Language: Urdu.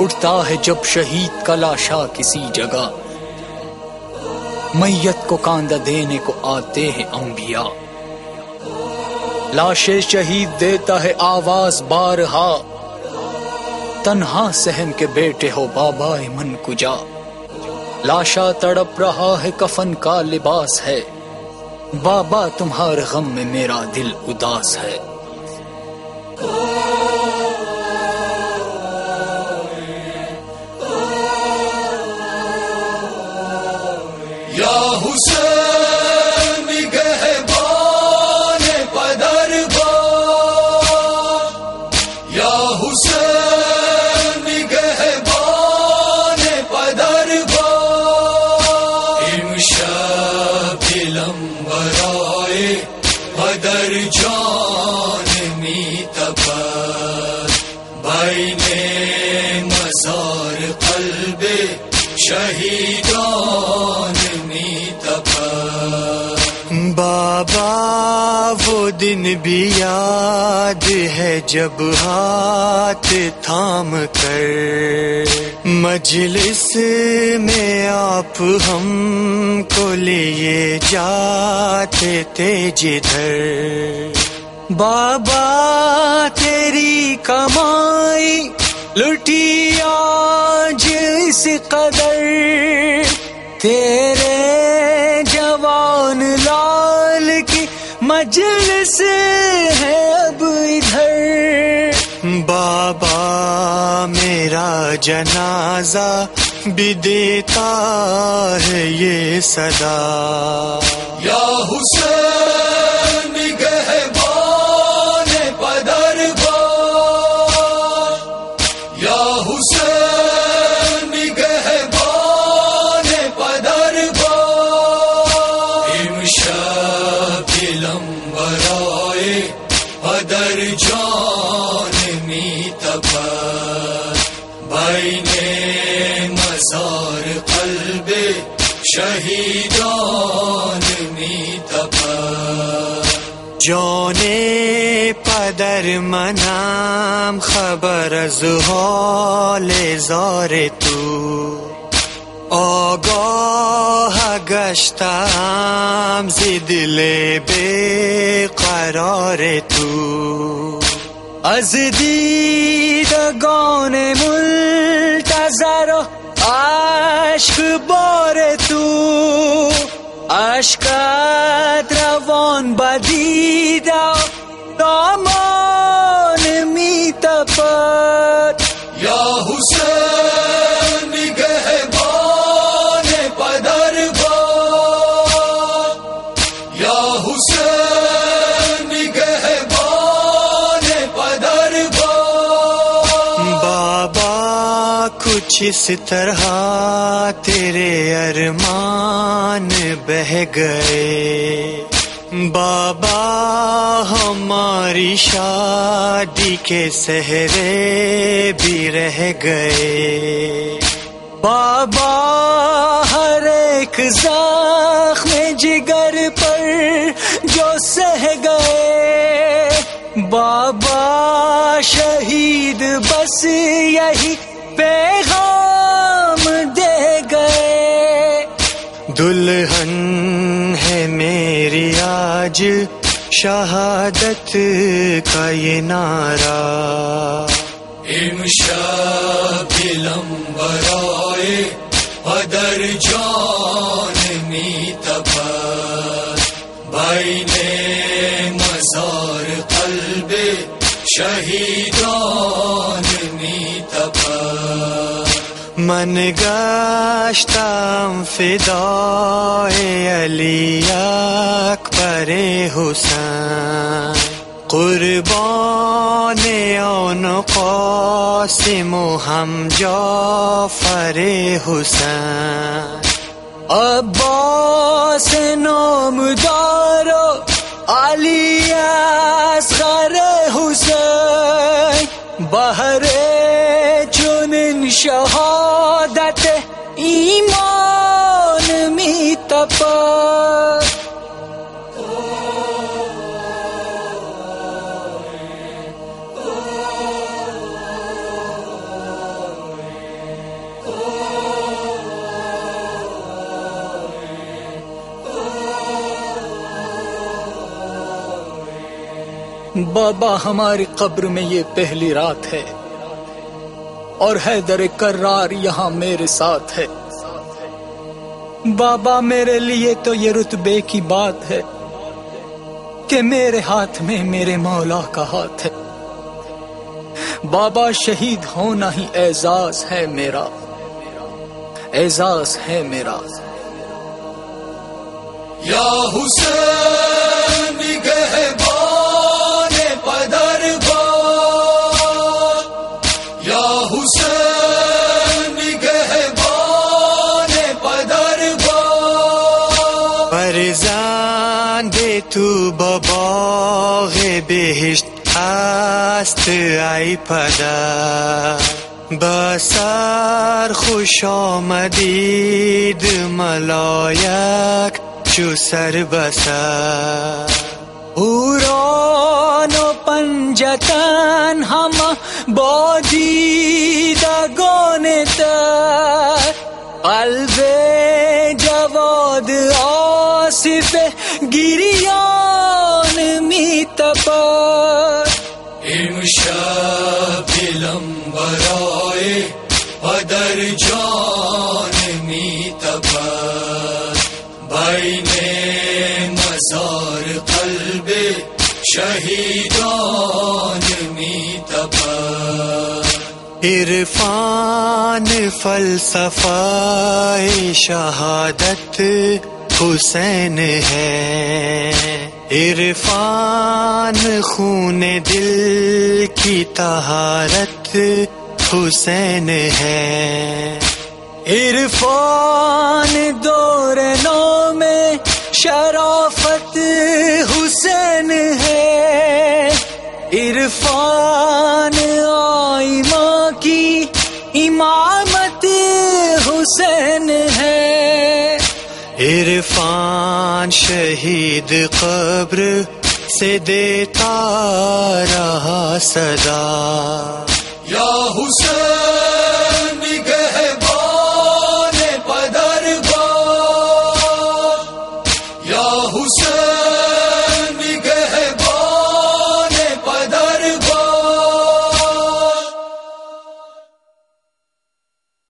اٹھتا ہے جب شہید کا لاشا کسی جگہ۔ میت کو کاندہ دینے کو آتے ہیں انبیاء۔ لاش شہید دیتا ہے آواز بارہا۔ تنہا سہم کے بیٹے ہو بابا من کجا۔ لاشا تڑپ رہا ہے کفن کا لباس ہے۔ بابا تمہارے غم میں میرا دل اداس ہے۔ یا حسین گہبان پدر با امشب لمبرائے پدر جان می تپر بین مزار قلب شہیدان می تپر بابا وہ دن بھی یاد ہے جب ہاتھ تھام کر۔ مجلس میں آپ ہم کو لیے جاتے تھے جدھر۔ بابا تیری کمائی لٹی آج اس قدر۔ تیرے مجلس ہے اب ادھر؟ بابا میرا جنازہ بھی دیتا ہے یہ صدا۔ یا حسین بین مزار قلب شہیدان می تپر پدر منام خبر از حال زار تو آگاه گشتم زی دل بے قرار تو از دیدگان ملتظر و عشق بار تو. عشقت روان بدیدا دامان می تپد یا حسین کچھ اس طرح تیرے ارمان بہ گئے۔ بابا ہماری شادی کے سہرے بھی رہ گئے۔ بابا ہر ایک زخم جگر پر جو سہ گئے۔ بابا شہید بس یہی پیغام دے گئے۔ دلہن ہے میری آج، شہادت کا یہ نعرہ۔ امشب لمبرائے پدر جان می تپر بین مزار قلب شہیدان می تپر من گشتم فدای علی اکبر حسین قربان آن قاسم و هم جعفر حسین عباس نامدار و علی اصغر حسین بہر شہادت ایمان می تپا بابا ہماری قبر میں یہ پہلی رات ہے۔ اور حیدر کرار یہاں میرے ساتھ ہے۔ بابا میرے لیے تو یہ رتبے کی بات ہے کہ میرے ہاتھ میں میرے مولا کا ہاتھ ہے۔ بابا شہید ہونا ہی اعزاز ہے میرا۔ اعزاز ہے میرا۔ یا حسین دے تو بباغ بهشت است ای پدر. بسر خوش آمدید ملایک چو سر بسر اوران و پنجتن هم با دیدگان تر. قلب جواد آصف گریان دلم برای پدر جان می تپد بین مزار قلب شهیدان می تپد عرفان فلسفہ شہادت حسین ہے۔ عرفان خون دل کی طہارت حسین ہے۔ عرفان دور نو میں شرافت حسین ہے۔ عرفان آئی ماں کی امامت حسین ہے۔ عرفان شہید قبر سے دیتا رہا صدا یا حسین